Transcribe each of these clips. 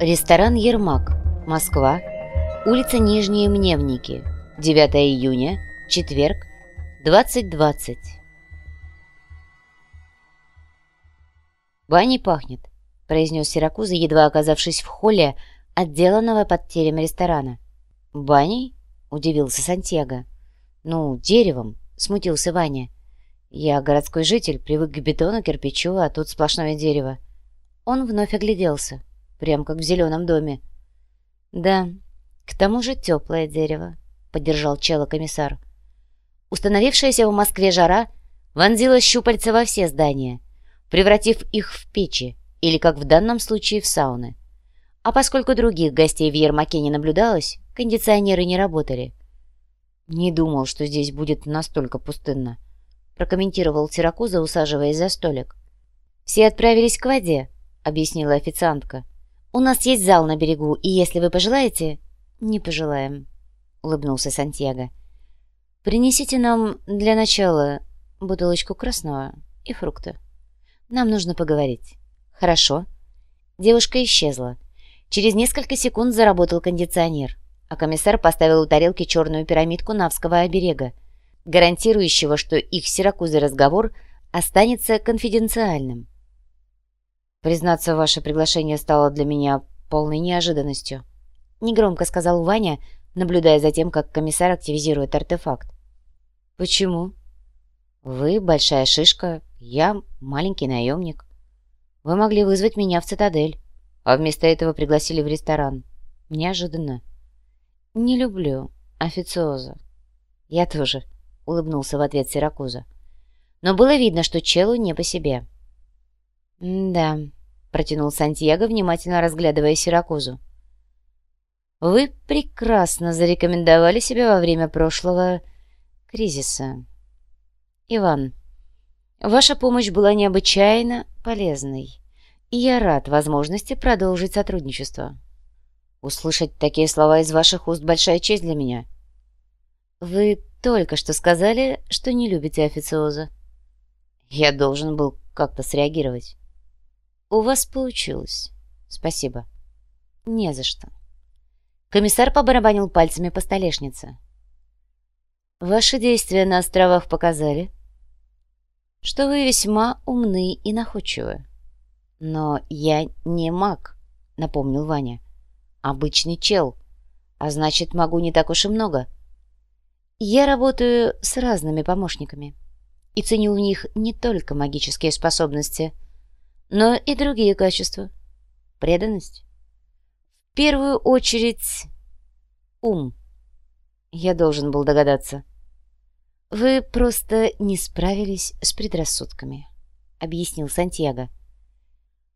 Ресторан «Ермак», Москва, улица Нижние Мневники, 9 июня, четверг, 20.20. «Баней пахнет», — произнес Сиракуза, едва оказавшись в холле, отделанного под терем ресторана. «Баней?» — удивился Сантьяго. «Ну, деревом», — смутился Ваня. «Я городской житель, привык к бетону, кирпичу, а тут сплошное дерево». Он вновь огляделся, прям как в зеленом доме. «Да, к тому же теплое дерево», — поддержал чела комиссар. Установившаяся в Москве жара вонзила щупальца во все здания, превратив их в печи или, как в данном случае, в сауны. А поскольку других гостей в Ермаке не наблюдалось, кондиционеры не работали. «Не думал, что здесь будет настолько пустынно», — прокомментировал Сиракуза, усаживаясь за столик. «Все отправились к воде», — объяснила официантка. «У нас есть зал на берегу, и если вы пожелаете...» «Не пожелаем», — улыбнулся Сантьяго. «Принесите нам для начала бутылочку красного и фрукта. Нам нужно поговорить». «Хорошо». Девушка исчезла. Через несколько секунд заработал кондиционер, а комиссар поставил у тарелки черную пирамидку Навского оберега, гарантирующего, что их сиракузы разговор останется конфиденциальным. «Признаться, ваше приглашение стало для меня полной неожиданностью», — негромко сказал Ваня, наблюдая за тем, как комиссар активизирует артефакт. «Почему?» «Вы большая шишка, я маленький наемник. Вы могли вызвать меня в цитадель» а вместо этого пригласили в ресторан. Неожиданно. «Не люблю официоза». «Я тоже», — улыбнулся в ответ Сиракуза. Но было видно, что челу не по себе. «Да», — протянул Сантьяго, внимательно разглядывая Сиракузу. «Вы прекрасно зарекомендовали себя во время прошлого кризиса. Иван, ваша помощь была необычайно полезной и я рад возможности продолжить сотрудничество. Услышать такие слова из ваших уст – большая честь для меня. Вы только что сказали, что не любите официоза. Я должен был как-то среагировать. У вас получилось. Спасибо. Не за что. Комиссар побарабанил пальцами по столешнице. Ваши действия на островах показали, что вы весьма умны и находчивы. «Но я не маг», — напомнил Ваня. «Обычный чел. А значит, могу не так уж и много». «Я работаю с разными помощниками и ценю в них не только магические способности, но и другие качества. Преданность. В первую очередь ум. Я должен был догадаться. Вы просто не справились с предрассудками», — объяснил Сантьяго.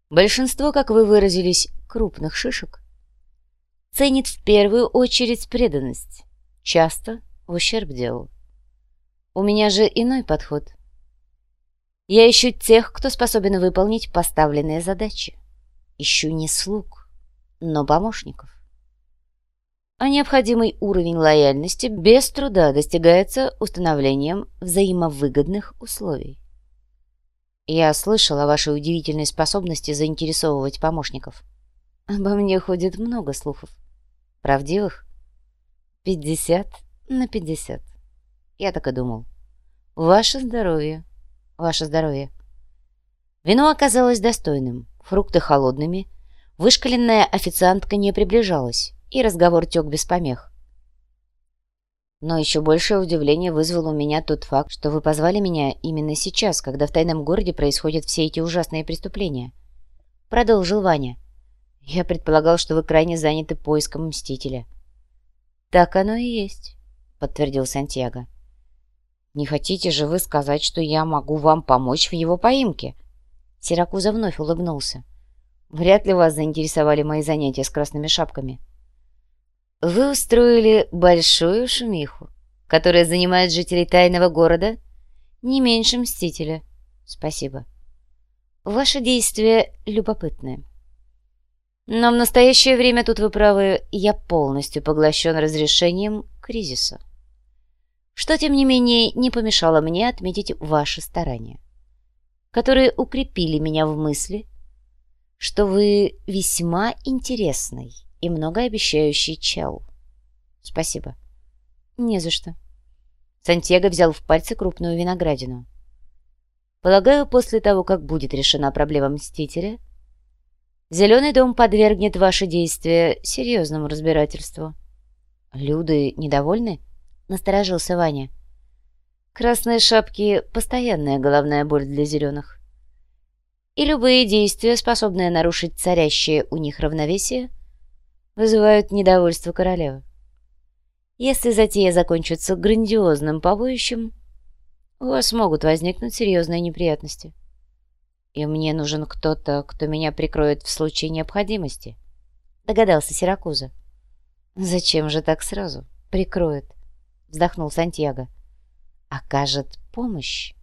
Большинство, как вы выразились, крупных шишек ценит в первую очередь преданность, часто в ущерб делу. У меня же иной подход. Я ищу тех, кто способен выполнить поставленные задачи. Ищу не слуг, но помощников. А необходимый уровень лояльности без труда достигается установлением взаимовыгодных условий. Я слышал о вашей удивительной способности заинтересовывать помощников. Обо мне ходит много слухов. Правдивых? Пятьдесят на пятьдесят. Я так и думал. Ваше здоровье. Ваше здоровье. Вино оказалось достойным, фрукты холодными, вышкаленная официантка не приближалась, и разговор тек без помех. Но еще большее удивление вызвал у меня тот факт, что вы позвали меня именно сейчас, когда в тайном городе происходят все эти ужасные преступления. Продолжил Ваня. Я предполагал, что вы крайне заняты поиском Мстителя. Так оно и есть, подтвердил Сантьяго. Не хотите же вы сказать, что я могу вам помочь в его поимке? Сиракуза вновь улыбнулся. Вряд ли вас заинтересовали мои занятия с красными шапками. Вы устроили большую шумиху, которая занимает жителей тайного города не меньше Мстителя. Спасибо. Ваши действия любопытны. Но в настоящее время, тут вы правы, я полностью поглощен разрешением кризиса. Что, тем не менее, не помешало мне отметить ваши старания, которые укрепили меня в мысли, что вы весьма интересный и многообещающий чел. Спасибо. Не за что. Сантьяго взял в пальцы крупную виноградину. Полагаю, после того, как будет решена проблема Мстителя, Зеленый дом подвергнет ваши действия серьезному разбирательству. Люды недовольны? Насторожился Ваня. Красные шапки — постоянная головная боль для зеленых. И любые действия, способные нарушить царящее у них равновесие, вызывают недовольство королевы. Если затея закончится грандиозным побоищем, у вас могут возникнуть серьезные неприятности. И мне нужен кто-то, кто меня прикроет в случае необходимости, догадался Сиракуза. Зачем же так сразу? Прикроет, вздохнул Сантьяго. Окажет помощь.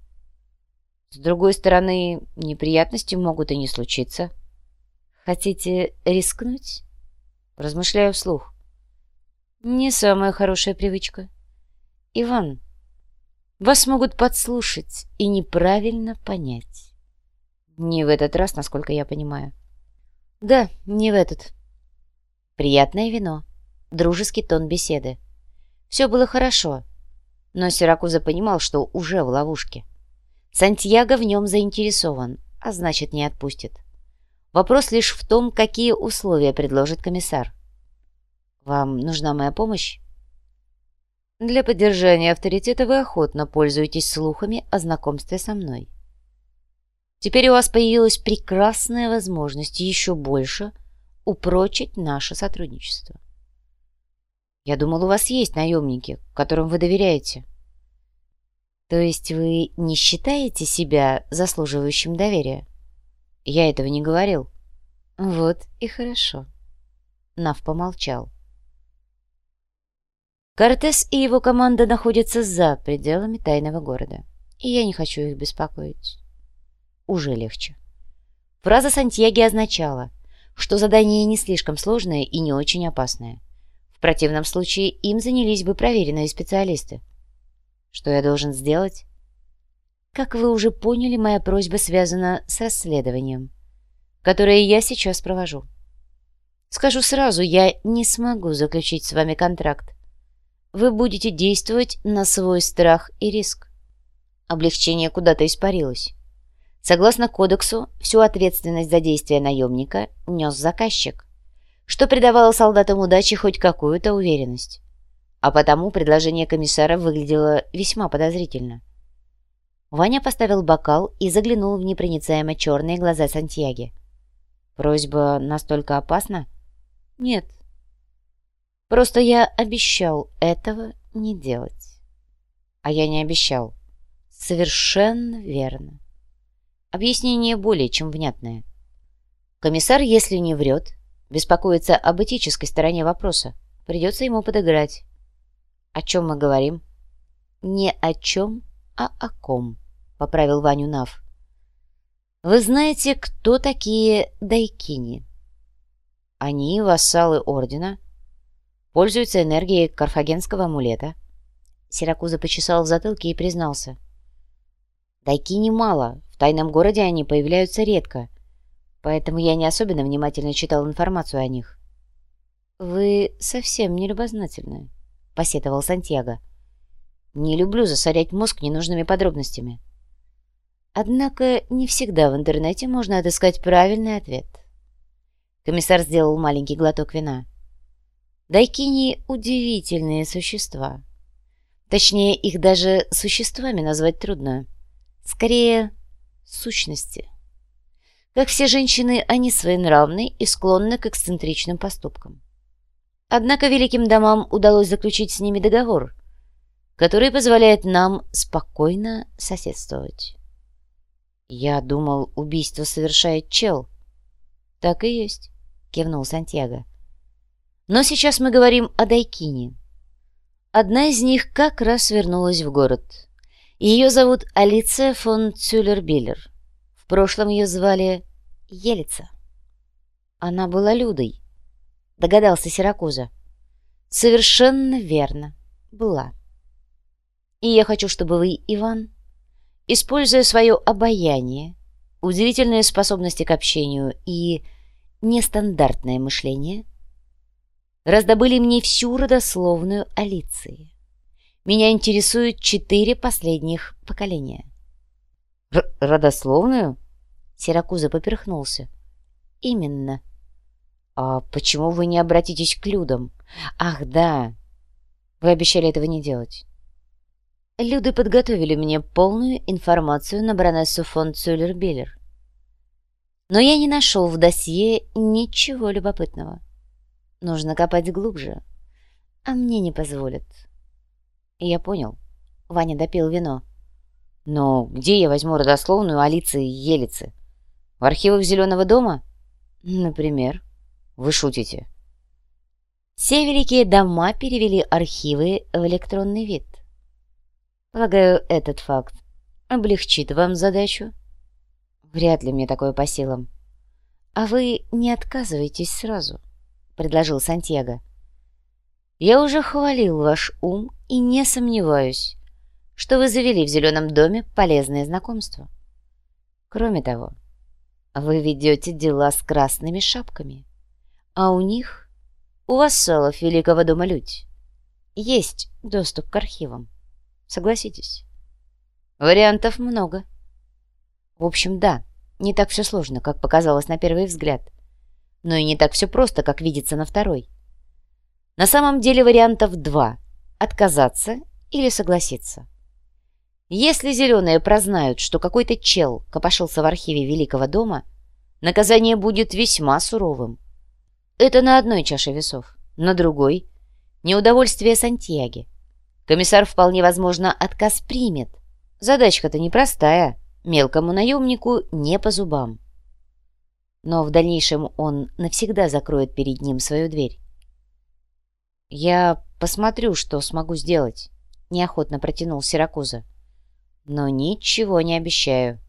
С другой стороны, неприятности могут и не случиться. Хотите рискнуть? Размышляю вслух. Не самая хорошая привычка. Иван, вас могут подслушать и неправильно понять. Не в этот раз, насколько я понимаю. Да, не в этот. Приятное вино. Дружеский тон беседы. Все было хорошо. Но Сиракуза понимал, что уже в ловушке. Сантьяго в нем заинтересован, а значит, не отпустит. Вопрос лишь в том, какие условия предложит комиссар. «Вам нужна моя помощь?» Для поддержания авторитета вы охотно пользуетесь слухами о знакомстве со мной. Теперь у вас появилась прекрасная возможность еще больше упрочить наше сотрудничество. Я думал, у вас есть наемники, которым вы доверяете. То есть вы не считаете себя заслуживающим доверия? Я этого не говорил. Вот и хорошо. Нав помолчал. Кортес и его команда находятся за пределами тайного города, и я не хочу их беспокоить. Уже легче. Фраза Сантьяги означала, что задание не слишком сложное и не очень опасное. В противном случае им занялись бы проверенные специалисты. Что я должен сделать? Как вы уже поняли, моя просьба связана с расследованием, которое я сейчас провожу. Скажу сразу, я не смогу заключить с вами контракт, вы будете действовать на свой страх и риск. Облегчение куда-то испарилось. Согласно кодексу, всю ответственность за действия наемника нес заказчик, что придавало солдатам удачи хоть какую-то уверенность. А потому предложение комиссара выглядело весьма подозрительно. Ваня поставил бокал и заглянул в непроницаемо черные глаза Сантьяги. «Просьба настолько опасна?» «Нет, Просто я обещал этого не делать. А я не обещал. Совершенно верно. Объяснение более чем внятное. Комиссар, если не врет, беспокоится об этической стороне вопроса. Придется ему подыграть. О чем мы говорим? Не о чем, а о ком, поправил Ваню Нав. Вы знаете, кто такие дайкини? Они вассалы ордена, Пользуются энергией карфагенского амулета. Сиракуза почесал в затылке и признался. Дайки немало, в тайном городе они появляются редко, поэтому я не особенно внимательно читал информацию о них. «Вы совсем не любознательны», — посетовал Сантьяго. «Не люблю засорять мозг ненужными подробностями». Однако не всегда в интернете можно отыскать правильный ответ. Комиссар сделал маленький глоток вина. Дайкини — удивительные существа. Точнее, их даже существами назвать трудно. Скорее, сущности. Как все женщины, они своенравны и склонны к эксцентричным поступкам. Однако великим домам удалось заключить с ними договор, который позволяет нам спокойно соседствовать. Я думал, убийство совершает чел. Так и есть, кивнул Сантьяго. Но сейчас мы говорим о Дайкине. Одна из них как раз вернулась в город. Ее зовут Алиция фон Цюллер-Биллер. В прошлом ее звали Елица. Она была Людой, догадался Сиракуза. Совершенно верно, была. И я хочу, чтобы вы, Иван, используя свое обаяние, удивительные способности к общению и нестандартное мышление раздобыли мне всю родословную Алиции. Меня интересуют четыре последних поколения. Р «Родословную?» Сиракуза поперхнулся. «Именно». «А почему вы не обратитесь к людям?» «Ах, да! Вы обещали этого не делать». Люди подготовили мне полную информацию на баронессу фон Цюллер-Биллер. Но я не нашел в досье ничего любопытного. Нужно копать глубже, а мне не позволят. Я понял. Ваня допил вино. Но где я возьму родословную Алицы Елицы? В архивах Зеленого дома? Например. Вы шутите. Все великие дома перевели архивы в электронный вид. Полагаю, этот факт облегчит вам задачу. Вряд ли мне такое по силам. А вы не отказывайтесь сразу, предложил Сантьяго. Я уже хвалил ваш ум и не сомневаюсь, что вы завели в зеленом доме полезное знакомство. Кроме того, вы ведете дела с красными шапками, а у них, у вассалов Великого дома Людь, есть доступ к архивам. Согласитесь? Вариантов много. В общем, да, не так все сложно, как показалось на первый взгляд. Но и не так все просто, как видится на второй. На самом деле вариантов два – отказаться или согласиться. Если зеленые прознают, что какой-то чел копошился в архиве Великого дома, наказание будет весьма суровым. Это на одной чаше весов, на другой – неудовольствие Сантьяги. Комиссар вполне возможно отказ примет. Задачка-то непростая, мелкому наемнику не по зубам. Но в дальнейшем он навсегда закроет перед ним свою дверь. «Я посмотрю, что смогу сделать», — неохотно протянул Сиракуза. «Но ничего не обещаю».